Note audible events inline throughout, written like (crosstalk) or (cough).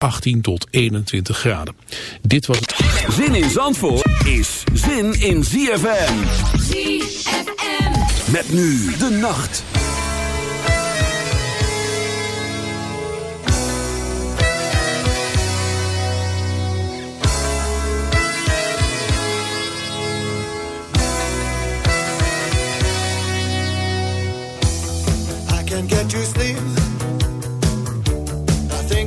18 tot 21 graden. Dit was het... Zin in Zandvoort is zin in ZFM. ZFM. Met nu de nacht. I can get you sleep.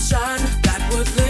option that was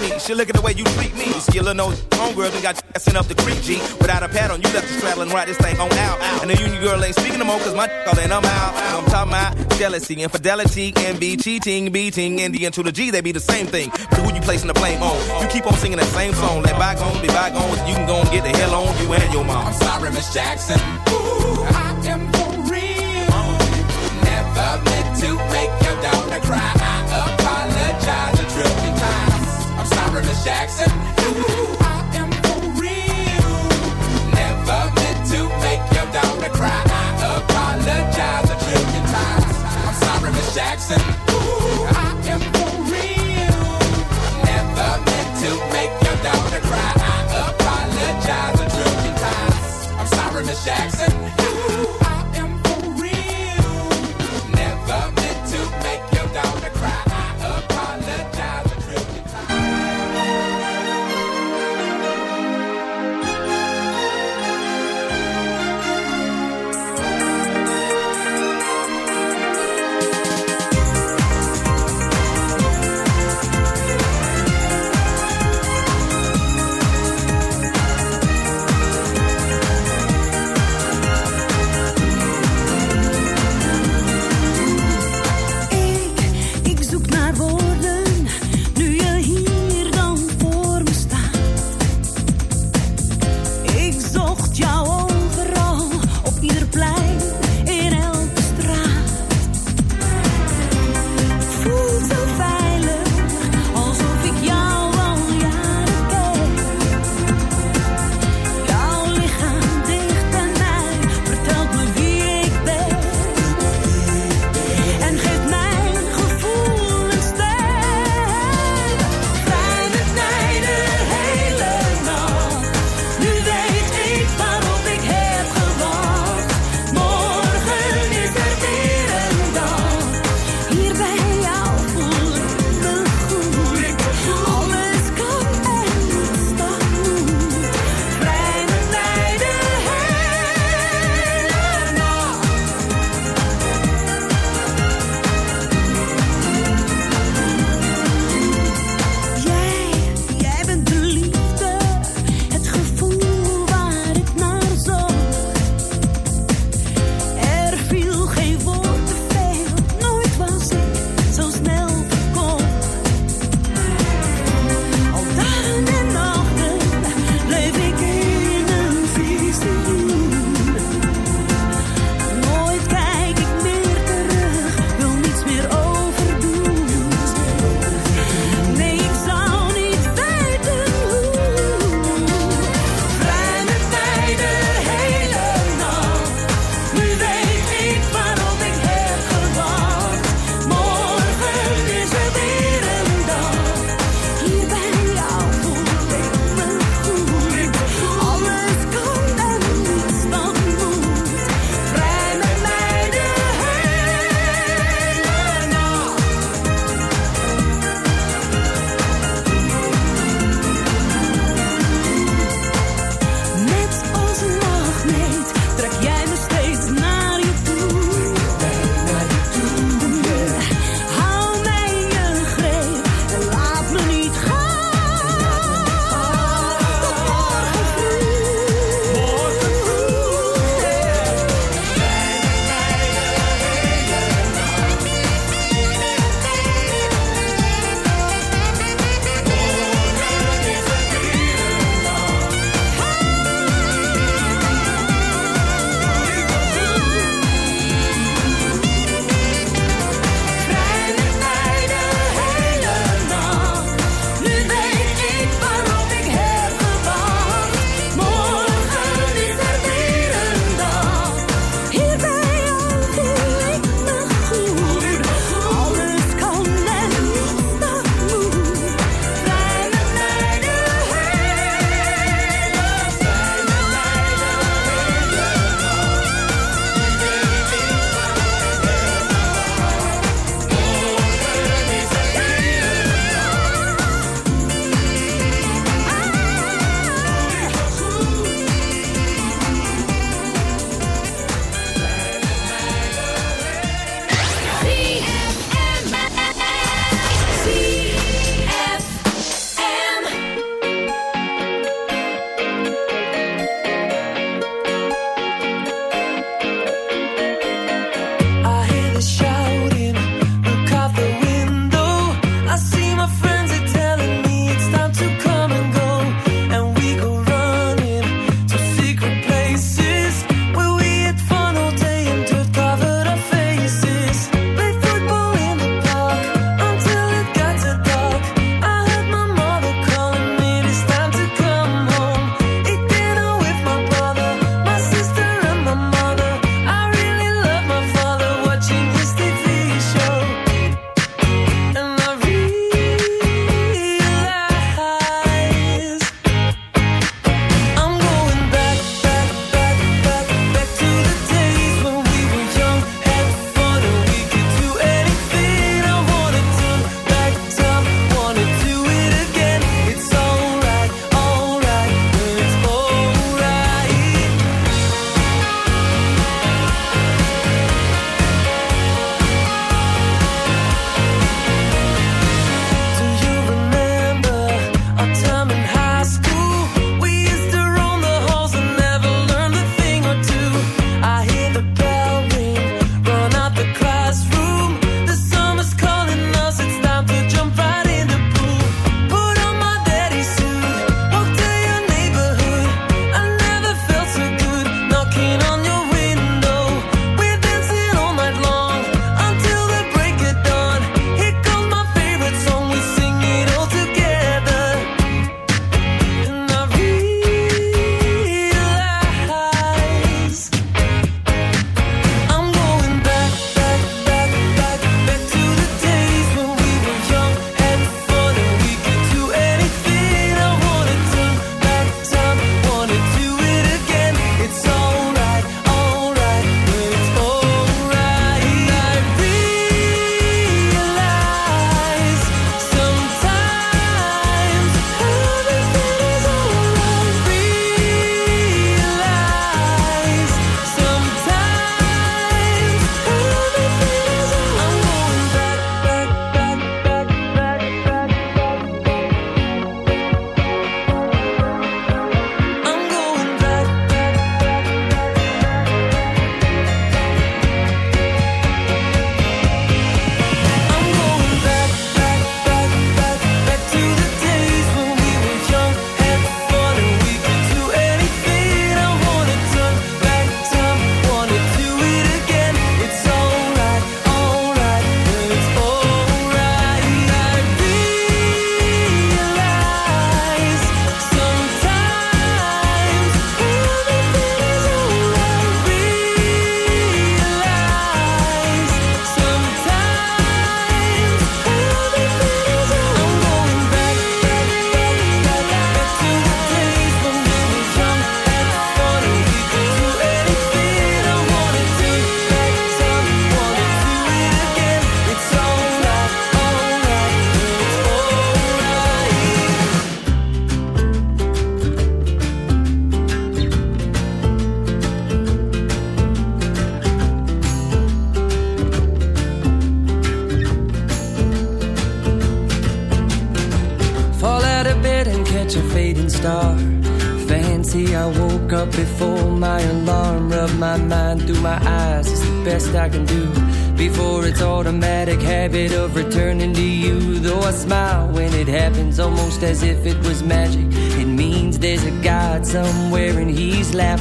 me. She look at the way you treat me. Skillin' no homegirl and got sent up the creek, G. Without a pad on, you left the straddle and ride this thing on out. And the union girl ain't speaking no more, cause my all and I'm out. I'm talking about jealousy, infidelity, envy, cheating, beating, and the N to the G, they be the same thing. But who you placing the blame on? You keep on singing that same song. Let bygones be bygones, you can go and get the hell on you and your mom. I'm sorry, Miss Jackson. Ooh, I am for real. Never meant to make your daughter cry. Jackson. (laughs)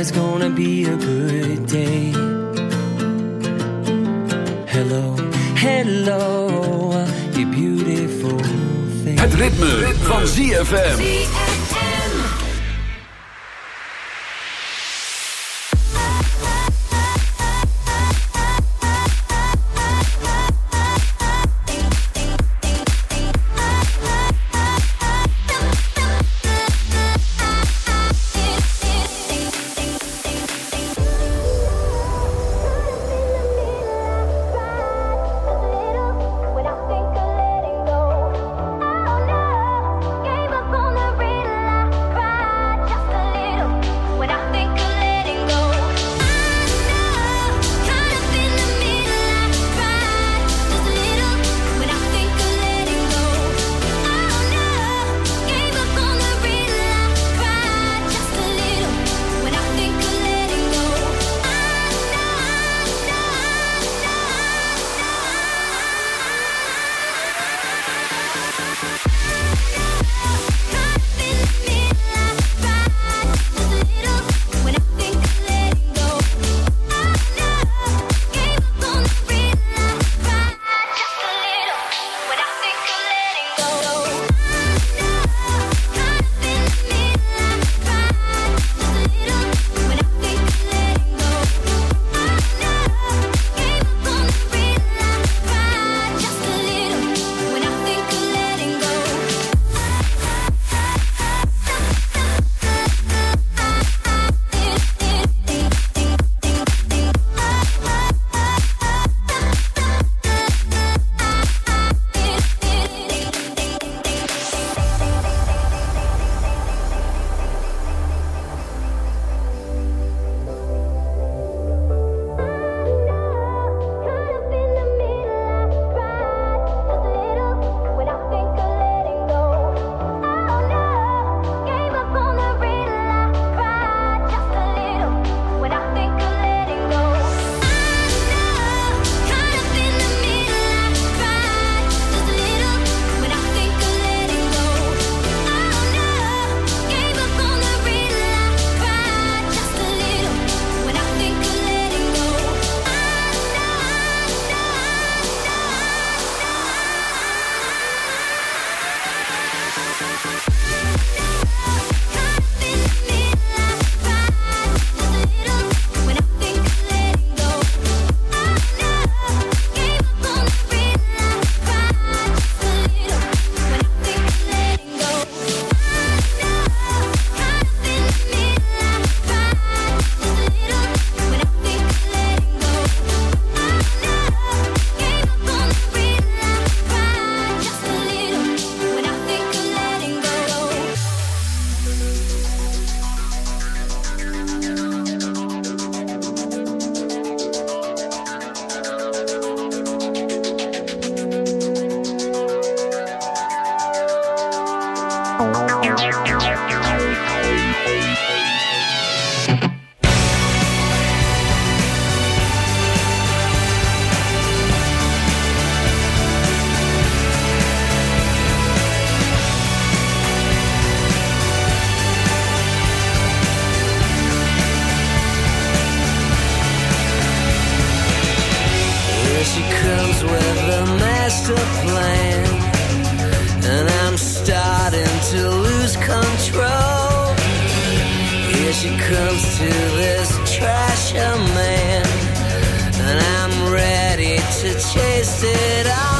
It's gonna be a good day. Hello, hello, you beautiful thing. Het ritme, van ZFM. Master plan, and I'm starting to lose control. Here she comes to this trasher man, and I'm ready to chase it all.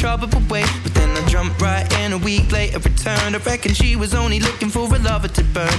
Trouble wait. But then I jumped right in a week later, returned. I reckon she was only looking for a lover to burn.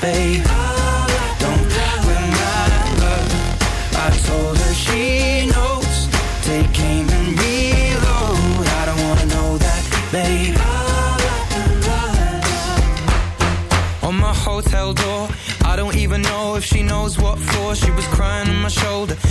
Babe. Don't. I told her she knows. Take aim and reload. I don't wanna know that, babe. On my hotel door, I don't even know if she knows what for. She was crying on my shoulder.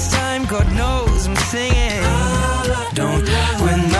this time, God knows I'm singing. Don't win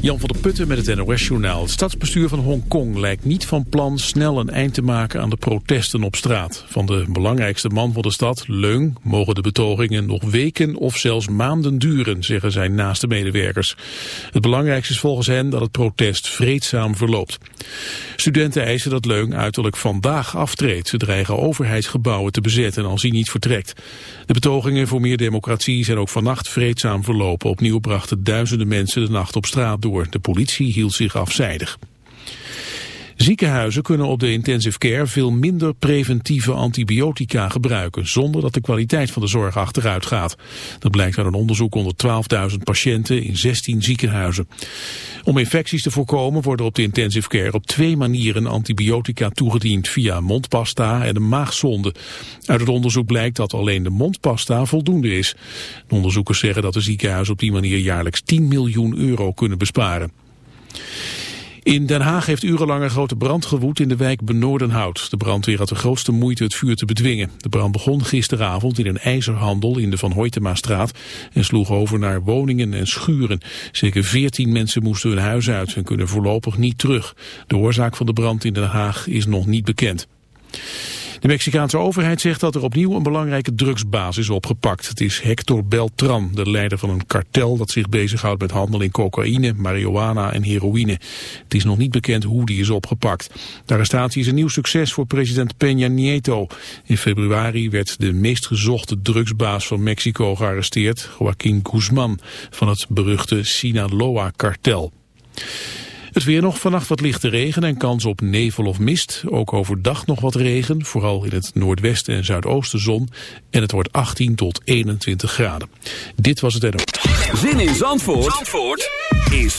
Jan van der Putten met het NOS-journaal. Het stadsbestuur van Hongkong lijkt niet van plan snel een eind te maken aan de protesten op straat. Van de belangrijkste man van de stad, Leung, mogen de betogingen nog weken of zelfs maanden duren, zeggen zijn naaste medewerkers. Het belangrijkste is volgens hen dat het protest vreedzaam verloopt. Studenten eisen dat Leung uiterlijk vandaag aftreedt. Ze dreigen overheidsgebouwen te bezetten als hij niet vertrekt. De betogingen voor meer democratie zijn ook vannacht vreedzaam verlopen. Opnieuw brachten duizenden mensen de nacht op straat door. De politie hield zich afzijdig. Ziekenhuizen kunnen op de intensive care veel minder preventieve antibiotica gebruiken, zonder dat de kwaliteit van de zorg achteruit gaat. Dat blijkt uit een onderzoek onder 12.000 patiënten in 16 ziekenhuizen. Om infecties te voorkomen worden op de intensive care op twee manieren antibiotica toegediend, via mondpasta en een maagzonde. Uit het onderzoek blijkt dat alleen de mondpasta voldoende is. De onderzoekers zeggen dat de ziekenhuizen op die manier jaarlijks 10 miljoen euro kunnen besparen. In Den Haag heeft urenlang een grote brand gewoed in de wijk Benoordenhout. De brandweer had de grootste moeite het vuur te bedwingen. De brand begon gisteravond in een ijzerhandel in de Van Hoytema-straat en sloeg over naar woningen en schuren. Zeker 14 mensen moesten hun huis uit en kunnen voorlopig niet terug. De oorzaak van de brand in Den Haag is nog niet bekend. De Mexicaanse overheid zegt dat er opnieuw een belangrijke drugsbaas is opgepakt. Het is Hector Beltran, de leider van een kartel dat zich bezighoudt met handel in cocaïne, marihuana en heroïne. Het is nog niet bekend hoe die is opgepakt. De arrestatie is een nieuw succes voor president Peña Nieto. In februari werd de meest gezochte drugsbaas van Mexico gearresteerd, Joaquín Guzman, van het beruchte Sinaloa-kartel. Het weer nog vannacht wat lichte regen en kans op nevel of mist. Ook overdag nog wat regen, vooral in het noordwesten en zuidoosten zon. En het wordt 18 tot 21 graden. Dit was het NO. Zin in Zandvoort, Zandvoort is